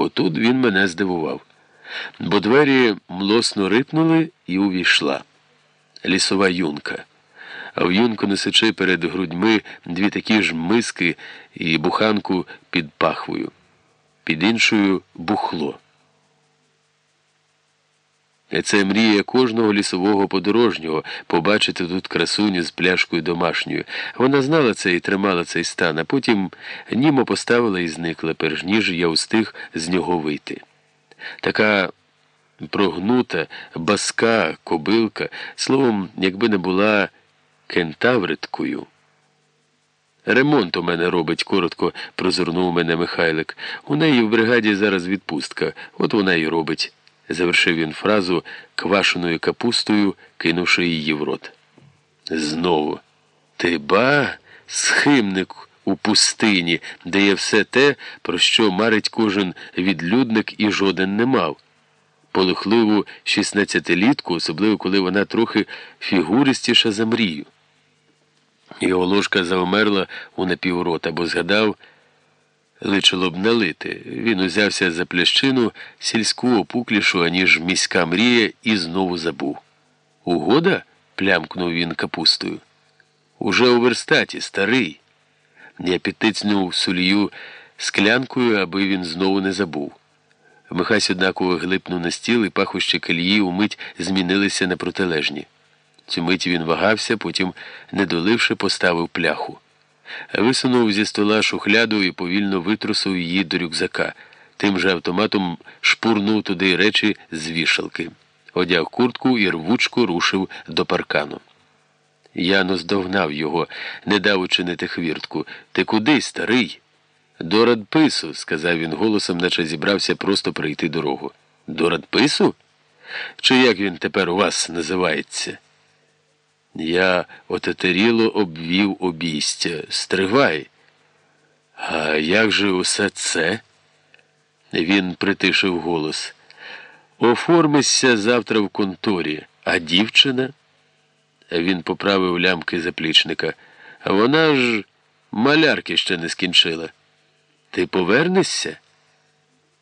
Отут він мене здивував, бо двері млосно рипнули і увійшла. Лісова юнка. А в юнку несечи перед грудьми дві такі ж миски і буханку під пахвою, під іншою бухло. Це мрія кожного лісового подорожнього побачити тут красуню з пляшкою домашньою. Вона знала це і тримала цей стан, а потім німо поставила і зникла, перш ніж я встиг з нього вийти. Така прогнута, баска, кобилка, словом, якби не була кентавриткою. Ремонт у мене робить, коротко прозирнув мене Михайлик. У неї в бригаді зараз відпустка, от вона і робить завершив він фразу квашеною капустою, кинувши її в рот. Знову. Ти ба, схимник у пустині, де є все те, про що марить кожен відлюдник і жоден не мав. Полухливу шістнадцятилітку, особливо коли вона трохи фігуристіша за мрію. Його ложка завмерла у напіврота, бо згадав личило б налити. Він узявся за плящину сільську опуклішу, аніж міська мрія, і знову забув. Угода? плямкнув він капустою. Уже у верстаті, старий. Я підтицнув сулію склянкою, аби він знову не забув. Михась однаково глипнув на стіл, і пахощі калії умить змінилися на протилежні. Цю мить він вагався, потім, не доливши, поставив пляху. Висунув зі стола шухляду і повільно витрусив її до рюкзака. Тим же автоматом шпурнув туди речі з вішалки. Одяг куртку і рвучко рушив до паркану. Я наздогнав його, не дав учинити хвіртку. Ти куди, старий? До радпису, сказав він голосом, наче зібрався просто пройти дорогу. До радпису? Чи як він тепер у вас називається? Я отетеріло обвів обійстя. Стривай. А як же усе це? Він притишив голос. Оформися завтра в конторі, а дівчина? Він поправив лямки заплічника. Вона ж малярки ще не скінчила. Ти повернешся?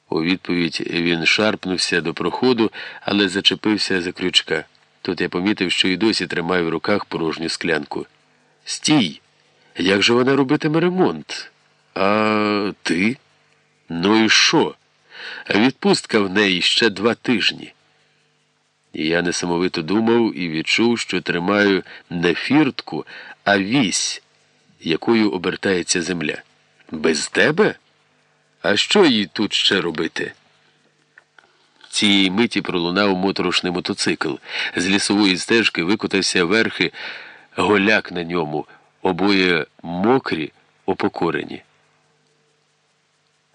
У відповідь він шарпнувся до проходу, але зачепився за крючка. Тут я помітив, що і досі тримаю в руках порожню склянку. Стій! Як же вона робитиме ремонт? А ти? Ну і що? Відпустка в неї ще два тижні. І я несамовито думав і відчув, що тримаю не фіртку, а вісь, якою обертається земля. Без тебе? А що їй тут ще робити? Цієї миті пролунав моторошний мотоцикл. З лісової стежки викотався верхи, голяк на ньому, обоє мокрі, опокорені.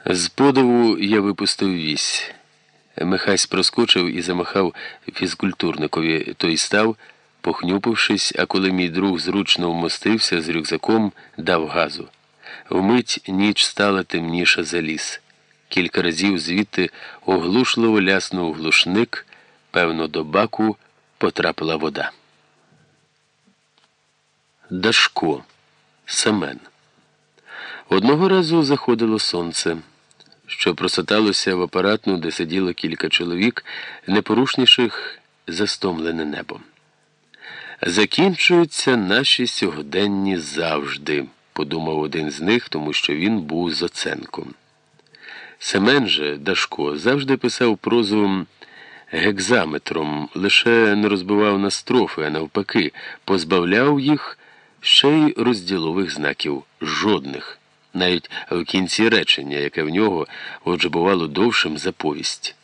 З подиву я випустив вісь. Михась проскочив і замахав фізкультурникові. Той став, похнюпившись, а коли мій друг зручно вмостився з рюкзаком, дав газу. Вмить ніч стала темніша за ліс. Кілька разів звідти оглушливо ляснув глушник, певно, до баку потрапила вода. Дашко Семен. Одного разу заходило сонце, що просоталося в апаратну, де сиділо кілька чоловік, непорушніших за стомлене небо. Закінчуються наші сьогоденні завжди, подумав один з них, тому що він був з оценком. Семен же Дашко завжди писав прозу гекзаметром, лише не розбивав на строфи, а навпаки, позбавляв їх ще й розділових знаків жодних, навіть в кінці речення, яке в нього отже бувало довшим за повість.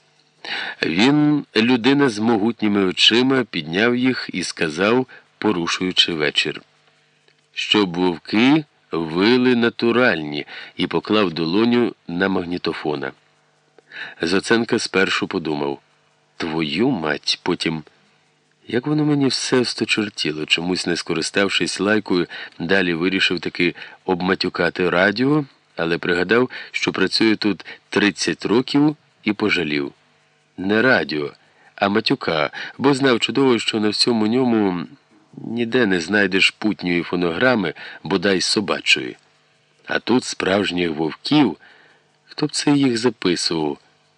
Він, людина з могутніми очима, підняв їх і сказав, порушуючи вечір, щоб вовки вили натуральні і поклав долоню на магнітофона. Зоценка спершу подумав Твою мать, потім. Як воно мені все сточертіло, чомусь не скориставшись лайкою, далі вирішив таки обматюкати радіо, але пригадав, що працює тут 30 років і пожалів. Не радіо, а матюка, бо знав чудово, що на всьому ньому. Ніде не знайдеш путньої фонограми, бодай собачої. А тут справжніх вовків, хто б це їх записував?